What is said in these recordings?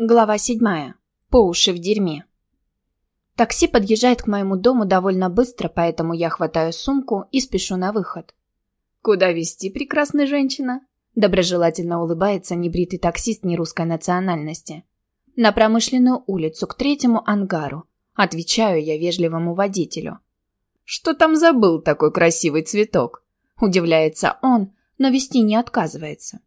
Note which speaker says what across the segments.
Speaker 1: Глава седьмая. По уши в дерьме. Такси подъезжает к моему дому довольно быстро, поэтому я хватаю сумку и спешу на выход.
Speaker 2: «Куда везти, прекрасная женщина?»
Speaker 1: Доброжелательно улыбается небритый таксист нерусской национальности. «На промышленную улицу, к третьему ангару», отвечаю я вежливому водителю.
Speaker 2: «Что там забыл такой красивый цветок?»
Speaker 1: Удивляется он, но вести не отказывается.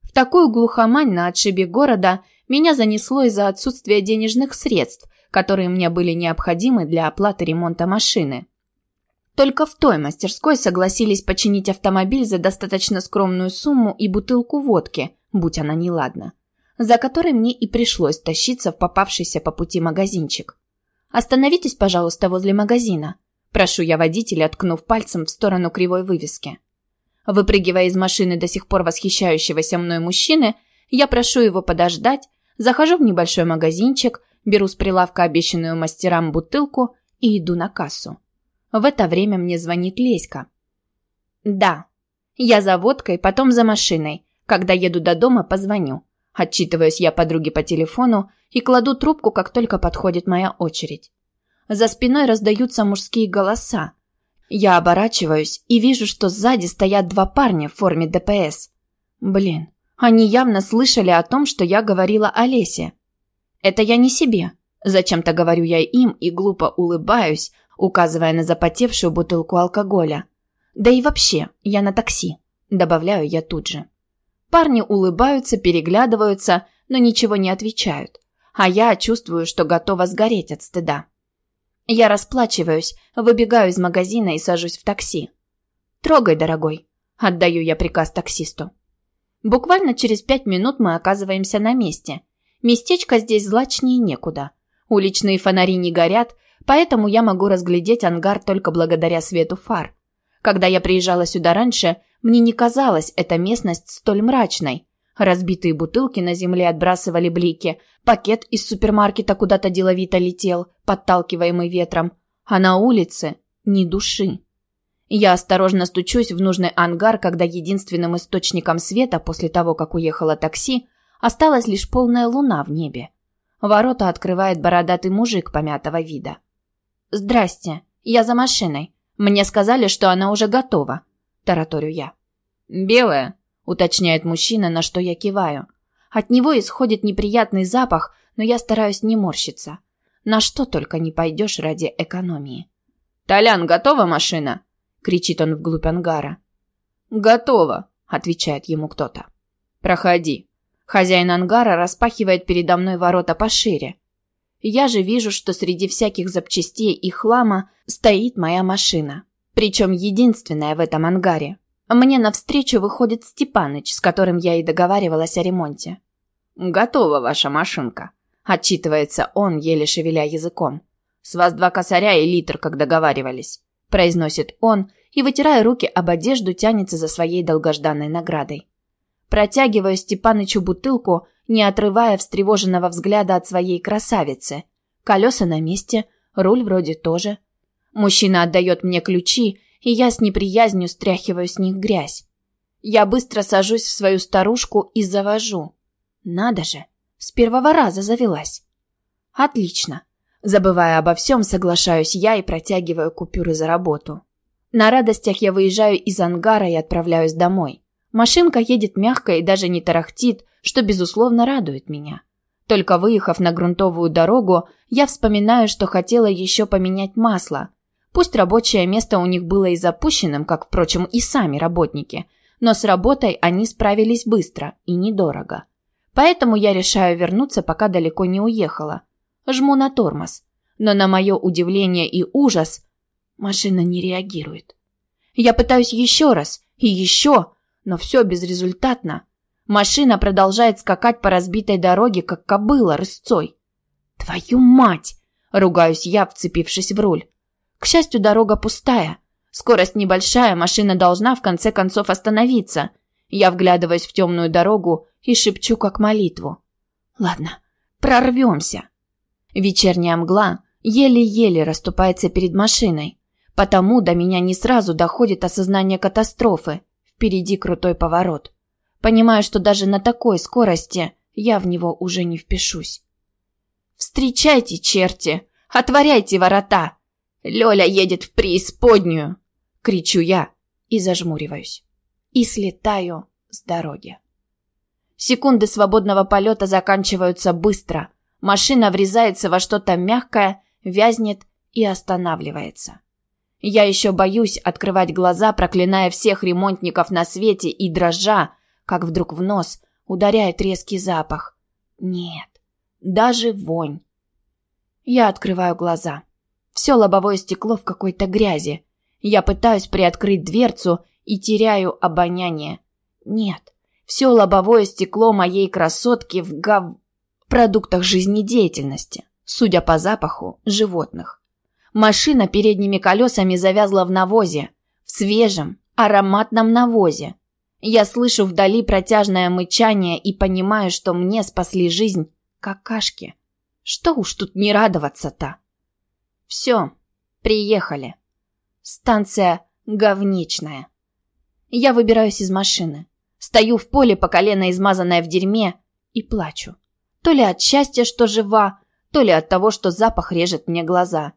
Speaker 1: В такую глухомань на отшибе города – меня занесло из-за отсутствия денежных средств, которые мне были необходимы для оплаты ремонта машины. Только в той мастерской согласились починить автомобиль за достаточно скромную сумму и бутылку водки, будь она неладна, за которой мне и пришлось тащиться в попавшийся по пути магазинчик. «Остановитесь, пожалуйста, возле магазина», прошу я водителя, ткнув пальцем в сторону кривой вывески. Выпрыгивая из машины до сих пор восхищающегося мной мужчины, я прошу его подождать, Захожу в небольшой магазинчик, беру с прилавка обещанную мастерам бутылку и иду на кассу. В это время мне звонит Леська. «Да, я за водкой, потом за машиной. Когда еду до дома, позвоню». Отчитываюсь я подруге по телефону и кладу трубку, как только подходит моя очередь. За спиной раздаются мужские голоса. Я оборачиваюсь и вижу, что сзади стоят два парня в форме ДПС. Блин, они явно слышали о том, что я говорила Олесе. Это я не себе. Зачем-то говорю я им и глупо улыбаюсь, указывая на запотевшую бутылку алкоголя. Да и вообще, я на такси, добавляю я тут же. Парни улыбаются, переглядываются, но ничего не отвечают. А я чувствую, что готова сгореть от стыда. Я расплачиваюсь, выбегаю из магазина и сажусь в такси. «Трогай, дорогой», – отдаю я приказ таксисту. Буквально через пять минут мы оказываемся на месте. Местечко здесь злачнее некуда. Уличные фонари не горят, поэтому я могу разглядеть ангар только благодаря свету фар. Когда я приезжала сюда раньше, мне не казалась эта местность столь мрачной. Разбитые бутылки на земле отбрасывали блики, пакет из супермаркета куда-то деловито летел, подталкиваемый ветром, а на улице ни души. Я осторожно стучусь в нужный ангар, когда единственным источником света после того, как уехало такси, осталась лишь полная луна в небе. Ворота открывает бородатый мужик помятого вида. «Здрасте, я за машиной. Мне сказали, что она уже готова», – тараторю я.
Speaker 2: «Белая», –
Speaker 1: уточняет мужчина, на что я киваю. От него исходит неприятный запах, но я стараюсь не морщиться. На что только не пойдешь ради экономии.
Speaker 2: «Толян, готова машина?»
Speaker 1: Кричит он вглубь ангара.
Speaker 2: Готово,
Speaker 1: отвечает ему кто-то.
Speaker 2: Проходи.
Speaker 1: Хозяин ангара распахивает передо мной ворота пошире. Я же вижу, что среди всяких запчастей и хлама стоит моя машина. Причем единственная в этом ангаре. Мне навстречу выходит Степаныч, с которым я и договаривалась о ремонте.
Speaker 2: «Готова ваша машинка», –
Speaker 1: отчитывается он, еле шевеля языком.
Speaker 2: «С вас два косаря и литр, как договаривались
Speaker 1: произносит он и, вытирая руки об одежду, тянется за своей долгожданной наградой. Протягиваю Степанычу бутылку, не отрывая встревоженного взгляда от своей красавицы. Колеса на месте, руль вроде тоже. Мужчина отдает мне ключи, и я с неприязнью стряхиваю с них грязь. Я быстро сажусь в свою старушку и завожу. Надо же, с первого раза завелась. Отлично. Забывая обо всем, соглашаюсь я и протягиваю купюры за работу. На радостях я выезжаю из ангара и отправляюсь домой. Машинка едет мягко и даже не тарахтит, что, безусловно, радует меня. Только выехав на грунтовую дорогу, я вспоминаю, что хотела еще поменять масло. Пусть рабочее место у них было и запущенным, как, впрочем, и сами работники, но с работой они справились быстро и недорого. Поэтому я решаю вернуться, пока далеко не уехала – Жму на тормоз. Но на мое удивление и ужас машина не реагирует. Я пытаюсь еще раз и еще, но все безрезультатно. Машина продолжает скакать по разбитой дороге, как кобыла рысцой. «Твою мать!» – ругаюсь я, вцепившись в руль. К счастью, дорога пустая. Скорость небольшая, машина должна в конце концов остановиться. Я вглядываюсь в темную дорогу и шепчу как молитву. «Ладно, прорвемся!» Вечерняя мгла еле-еле расступается перед машиной, потому до меня не сразу доходит осознание катастрофы. Впереди крутой поворот. Понимаю, что даже на такой скорости я в него уже не впишусь. «Встречайте, черти! Отворяйте ворота! Лёля едет в преисподнюю!» — кричу я и зажмуриваюсь. И слетаю с дороги. Секунды свободного полета заканчиваются быстро. Машина врезается во что-то мягкое, вязнет и останавливается. Я еще боюсь открывать глаза, проклиная всех ремонтников на свете и дрожа, как вдруг в нос ударяет резкий запах. Нет, даже вонь. Я открываю глаза. Все лобовое стекло в какой-то грязи. Я пытаюсь приоткрыть дверцу и теряю обоняние. Нет, все лобовое стекло моей красотки в гав... продуктах жизнедеятельности, судя по запаху, животных. Машина передними колесами завязла в навозе, в свежем, ароматном навозе. Я слышу вдали протяжное мычание и понимаю, что мне спасли жизнь какашки. Что уж тут не радоваться-то. Все, приехали. Станция говничная. Я выбираюсь из машины. Стою в поле по колено измазанная в дерьме и плачу. То ли от счастья, что жива, то ли от того, что запах режет мне глаза.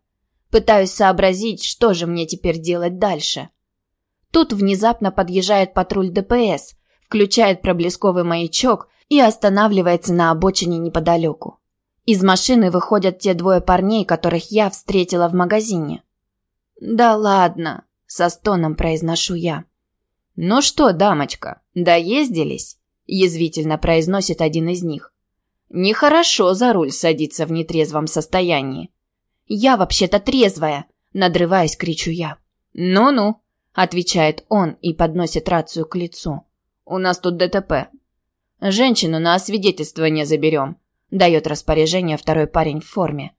Speaker 1: Пытаюсь сообразить, что же мне теперь делать дальше. Тут внезапно подъезжает патруль ДПС, включает проблесковый маячок и останавливается на обочине неподалеку. Из машины выходят те двое парней, которых я встретила в магазине. «Да ладно», — со стоном произношу я. «Ну что, дамочка, доездились?» – язвительно произносит один из них. «Нехорошо за руль садиться в нетрезвом состоянии». «Я вообще-то трезвая!» – надрываясь, кричу я. «Ну-ну», – отвечает он и подносит рацию к лицу. «У нас тут ДТП. Женщину на освидетельствование заберем», – дает распоряжение второй парень в форме.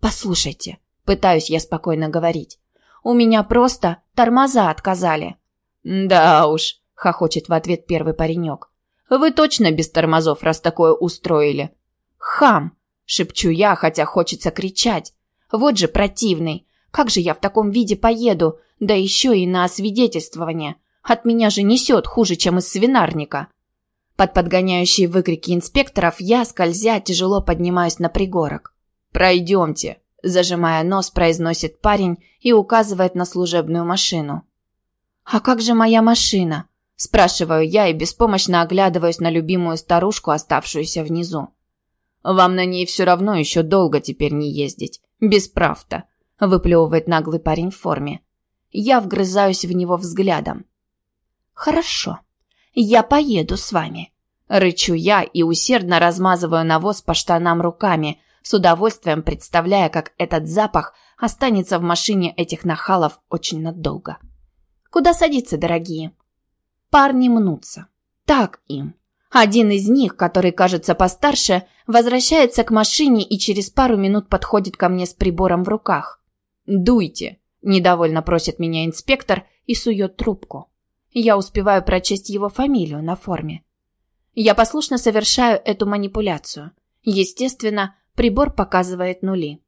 Speaker 1: «Послушайте», – пытаюсь я спокойно говорить. «У меня просто тормоза отказали». «Да уж», – хохочет в ответ первый паренек. «Вы точно без тормозов, раз такое устроили?» «Хам!» – шепчу я, хотя хочется кричать. «Вот же противный! Как же я в таком виде поеду? Да еще и на освидетельствование! От меня же несет хуже, чем из свинарника!» Под подгоняющие выкрики инспекторов я, скользя, тяжело поднимаюсь на пригорок. «Пройдемте», – зажимая нос, произносит парень и указывает на служебную машину. «А как же моя машина?» – спрашиваю я и беспомощно оглядываюсь на любимую старушку, оставшуюся внизу. «Вам на ней все равно еще долго теперь не ездить. Без прав-то», – выплевывает наглый парень в форме. Я вгрызаюсь в него взглядом. «Хорошо, я поеду с вами», – рычу я и усердно размазываю навоз по штанам руками, с удовольствием представляя, как этот запах останется в машине этих нахалов очень надолго. Куда садиться, дорогие? Парни мнутся. Так им. Один из них, который кажется постарше, возвращается к машине и через пару минут подходит ко мне с прибором в руках. «Дуйте», – недовольно просит меня инспектор и сует трубку. Я успеваю прочесть его фамилию на форме. Я послушно совершаю эту манипуляцию. Естественно, прибор показывает нули.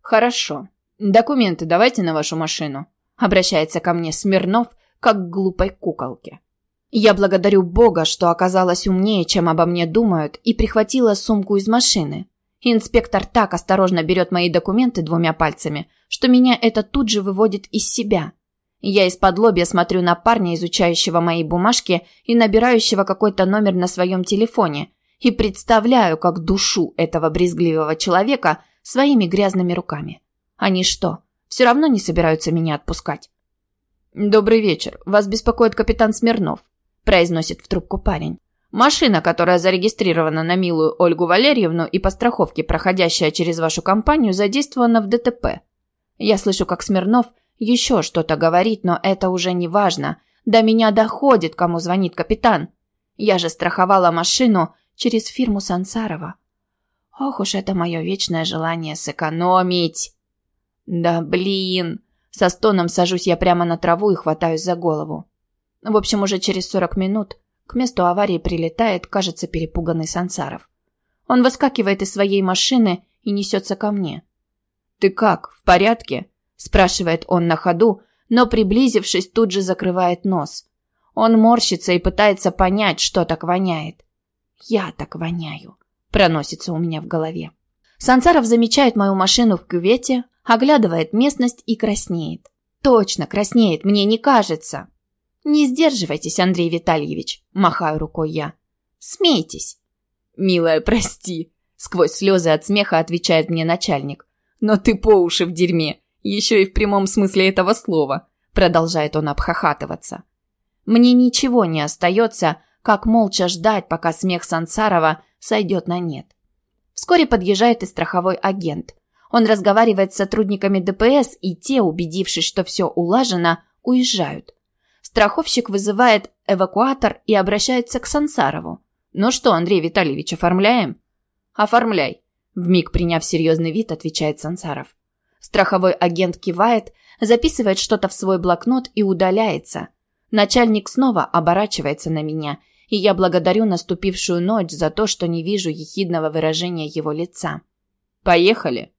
Speaker 1: «Хорошо. Документы давайте на вашу машину», Обращается ко мне Смирнов, как глупой куколке. Я благодарю Бога, что оказалась умнее, чем обо мне думают, и прихватила сумку из машины. Инспектор так осторожно берет мои документы двумя пальцами, что меня это тут же выводит из себя. Я из-под лобья смотрю на парня, изучающего мои бумажки и набирающего какой-то номер на своем телефоне, и представляю, как душу этого брезгливого человека своими грязными руками. Они что, все равно не собираются меня отпускать. «Добрый вечер. Вас беспокоит капитан Смирнов», – произносит в трубку парень. «Машина, которая зарегистрирована на милую Ольгу Валерьевну и по страховке, проходящая через вашу компанию, задействована в ДТП». Я слышу, как Смирнов еще что-то говорит, но это уже не важно. До меня доходит, кому звонит капитан. Я же страховала машину через фирму Сансарова. Ох уж это мое вечное желание сэкономить. Да блин. Со стоном сажусь я прямо на траву и хватаюсь за голову. В общем, уже через сорок минут к месту аварии прилетает, кажется, перепуганный Сансаров. Он выскакивает из своей машины и несется ко мне. «Ты как, в порядке?» – спрашивает он на ходу, но, приблизившись, тут же закрывает нос. Он морщится и пытается понять, что так воняет. Я так воняю. Проносится у меня в голове. Сансаров замечает мою машину в кювете, оглядывает местность и краснеет. Точно, краснеет, мне не кажется. Не сдерживайтесь, Андрей Витальевич, махаю рукой я. Смейтесь. Милая, прости, сквозь слезы от смеха отвечает мне начальник. Но ты по уши в дерьме, еще и в прямом смысле этого слова, продолжает он обхахатываться. Мне ничего не остается, как молча ждать, пока смех Сансарова сойдет на нет. Вскоре подъезжает и страховой агент. Он разговаривает с сотрудниками ДПС, и те, убедившись, что все улажено, уезжают. Страховщик вызывает эвакуатор и обращается к Сансарову. «Ну что, Андрей Витальевич, оформляем?» «Оформляй», – вмиг приняв серьезный вид, отвечает Сансаров. Страховой агент кивает, записывает что-то в свой блокнот и удаляется. Начальник снова оборачивается на меня – и я благодарю наступившую ночь за то, что не вижу ехидного выражения его лица. Поехали.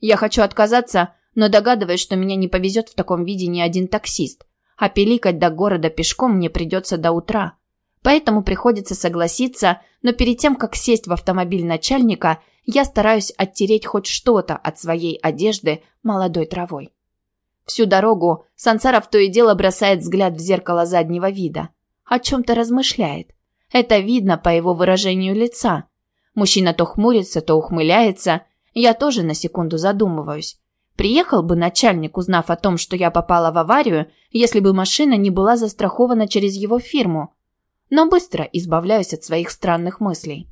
Speaker 1: Я хочу отказаться, но догадываюсь, что меня не повезет в таком виде ни один таксист, а пиликать до города пешком мне придется до утра. Поэтому приходится согласиться, но перед тем, как сесть в автомобиль начальника, я стараюсь оттереть хоть что-то от своей одежды молодой травой. Всю дорогу Сансаров то и дело бросает взгляд в зеркало заднего вида – о чем-то размышляет. Это видно по его выражению лица. Мужчина то хмурится, то ухмыляется. Я тоже на секунду задумываюсь. Приехал бы начальник, узнав о том, что я попала в аварию, если бы машина не была застрахована через его фирму. Но быстро избавляюсь от своих странных мыслей.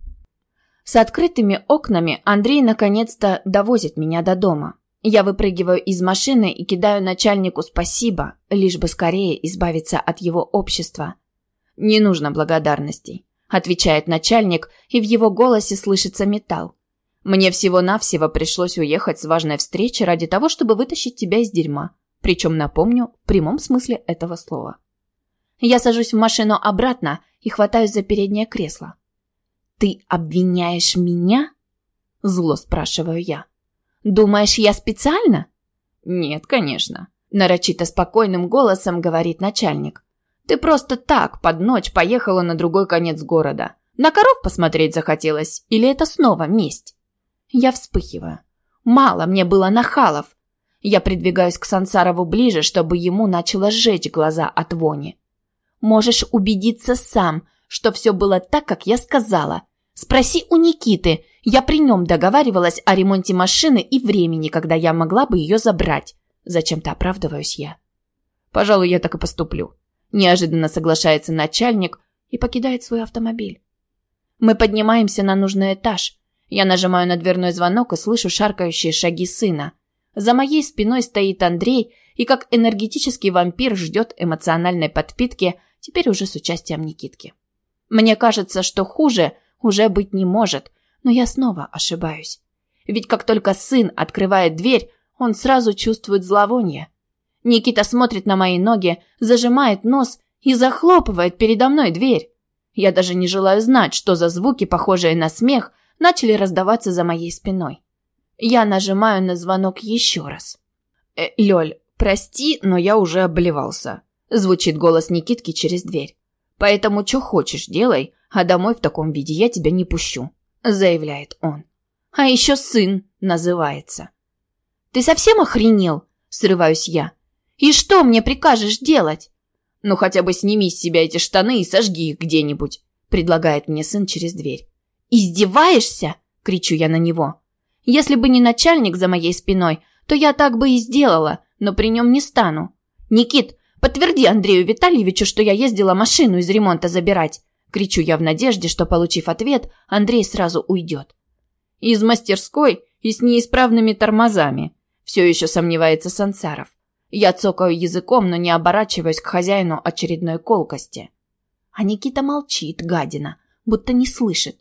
Speaker 1: С открытыми окнами Андрей наконец-то довозит меня до дома. Я выпрыгиваю из машины и кидаю начальнику спасибо, лишь бы скорее избавиться от его общества. «Не нужно благодарностей», – отвечает начальник, и в его голосе слышится металл. «Мне всего-навсего пришлось уехать с важной встречи ради того, чтобы вытащить тебя из дерьма. Причем, напомню, в прямом смысле этого слова». Я сажусь в машину обратно и хватаюсь за переднее кресло. «Ты обвиняешь меня?» – зло спрашиваю я. «Думаешь, я специально?» «Нет, конечно», – нарочито спокойным голосом говорит начальник. Ты просто так под ночь поехала на другой конец города. На коров посмотреть захотелось? Или это снова месть? Я вспыхиваю. Мало мне было нахалов. Я придвигаюсь к Сансарову ближе, чтобы ему начало сжечь глаза от вони. Можешь убедиться сам, что все было так, как я сказала. Спроси у Никиты. Я при нем договаривалась о ремонте машины и времени, когда я могла бы ее забрать. Зачем-то оправдываюсь я. Пожалуй, я так и поступлю. Неожиданно соглашается начальник и покидает свой автомобиль. Мы поднимаемся на нужный этаж. Я нажимаю на дверной звонок и слышу шаркающие шаги сына. За моей спиной стоит Андрей и как энергетический вампир ждет эмоциональной подпитки, теперь уже с участием Никитки. Мне кажется, что хуже уже быть не может, но я снова ошибаюсь. Ведь как только сын открывает дверь, он сразу чувствует зловоние. Никита смотрит на мои ноги, зажимает нос и захлопывает передо мной дверь. Я даже не желаю знать, что за звуки, похожие на смех, начали раздаваться за моей спиной. Я нажимаю на звонок еще раз. «Э, «Лёль, прости, но я уже обливался», – звучит голос Никитки через дверь. «Поэтому что хочешь делай, а домой в таком виде я тебя не пущу», – заявляет он. «А еще сын называется». «Ты совсем охренел?» – срываюсь я. И что мне прикажешь делать? Ну хотя бы сними с себя эти штаны и сожги их где-нибудь, предлагает мне сын через дверь. Издеваешься? кричу я на него. Если бы не начальник за моей спиной, то я так бы и сделала, но при нем не стану. Никит, подтверди Андрею Витальевичу, что я ездила машину из ремонта забирать. Кричу я в надежде, что, получив ответ, Андрей сразу уйдет. Из мастерской и с неисправными тормозами. Все еще сомневается Сансаров. Я цокаю языком, но не оборачиваюсь к хозяину очередной колкости. А Никита молчит, гадина, будто не слышит.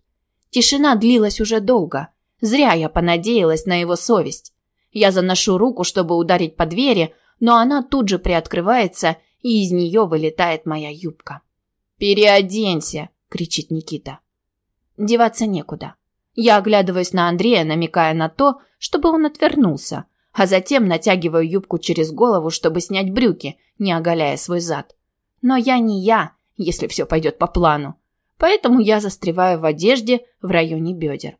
Speaker 1: Тишина длилась уже долго. Зря я понадеялась на его совесть. Я заношу руку, чтобы ударить по двери, но она тут же приоткрывается, и из нее вылетает моя юбка. «Переоденься!» – кричит Никита. Деваться некуда. Я оглядываюсь на Андрея, намекая на то, чтобы он отвернулся, а затем натягиваю юбку через голову, чтобы снять брюки, не оголяя свой зад. Но я не я, если все пойдет по плану. поэтому я застреваю в одежде в районе бедер.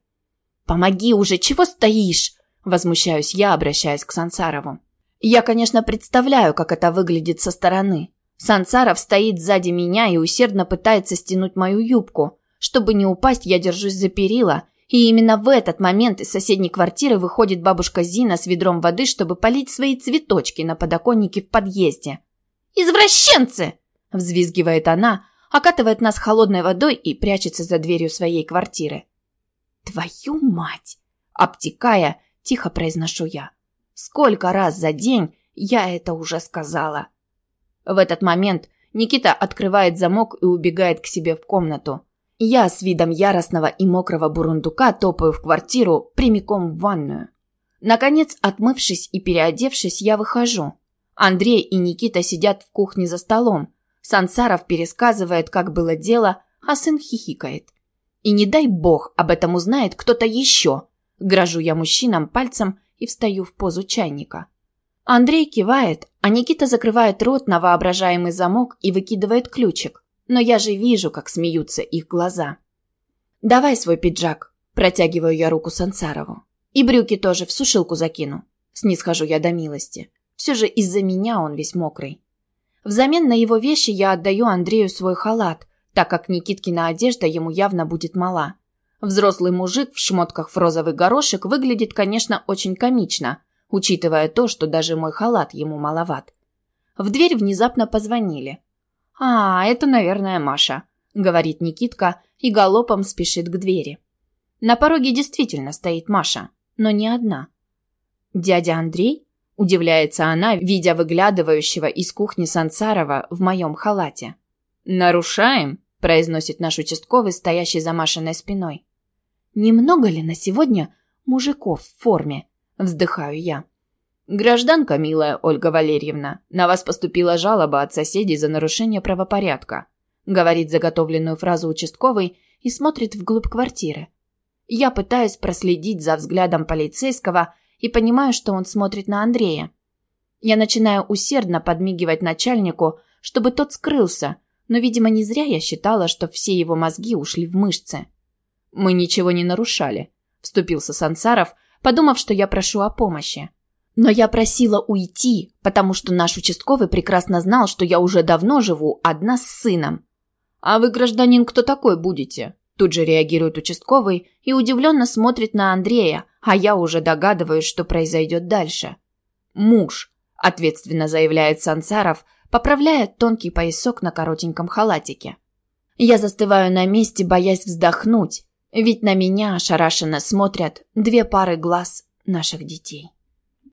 Speaker 1: «Помоги уже, чего стоишь?» – возмущаюсь я, обращаясь к Сансарову. Я, конечно, представляю, как это выглядит со стороны. Сансаров стоит сзади меня и усердно пытается стянуть мою юбку. Чтобы не упасть, я держусь за перила, и именно в этот момент из соседней квартиры выходит бабушка Зина с ведром воды, чтобы полить свои цветочки на подоконнике в подъезде. «Извращенцы!» – взвизгивает она, окатывает нас холодной водой и прячется за дверью своей квартиры. «Твою мать!» – обтекая, тихо произношу я. «Сколько раз за день я это уже сказала?» В этот момент Никита открывает замок и убегает к себе в комнату. Я с видом яростного и мокрого бурундука топаю в квартиру прямиком в ванную. Наконец, отмывшись и переодевшись, я выхожу. Андрей и Никита сидят в кухне за столом. Сансаров пересказывает, как было дело, а сын хихикает. И не дай бог об этом узнает кто-то еще. Грожу я мужчинам пальцем и встаю в позу чайника. Андрей кивает, а Никита закрывает рот на воображаемый замок и выкидывает ключик. Но я же вижу, как смеются их глаза. «Давай свой пиджак», – протягиваю я руку Сансарову. «И брюки тоже в сушилку закину». Снисхожу я до милости. Все же из-за меня он весь мокрый. Взамен на его вещи я отдаю Андрею свой халат, так как Никиткина одежда ему явно будет мала. Взрослый мужик в шмотках в розовый горошек выглядит, конечно, очень комично, учитывая то, что даже мой халат ему маловат. В дверь внезапно позвонили. «А, это, наверное, Маша», — говорит Никитка и галопом спешит к двери. На пороге действительно стоит Маша, но не одна. «Дядя Андрей?» Удивляется она, видя выглядывающего из кухни Сансарова в моем халате. «Нарушаем?» – произносит наш участковый, стоящий за Машиной спиной. «Немного ли на сегодня мужиков в форме?» – вздыхаю я. «Гражданка, милая Ольга Валерьевна, на вас поступила жалоба от соседей за нарушение правопорядка», – говорит заготовленную фразу участковый и смотрит вглубь квартиры. Я пытаюсь проследить за взглядом полицейского – и понимаю, что он смотрит на Андрея. Я начинаю усердно подмигивать начальнику, чтобы тот скрылся, но, видимо, не зря я считала, что все его мозги ушли в мышцы. «Мы ничего не нарушали», – вступился Сансаров, подумав, что я прошу о помощи. Но я просила уйти, потому что наш участковый прекрасно знал, что я уже давно живу одна с сыном. «А вы, гражданин, кто такой будете?» Тут же реагирует участковый и удивленно смотрит на Андрея, а я уже догадываюсь, что произойдет дальше. «Муж», – ответственно заявляет Сансаров, поправляя тонкий поясок на коротеньком халатике. Я застываю на месте, боясь вздохнуть, ведь на меня ошарашенно смотрят две пары глаз наших детей.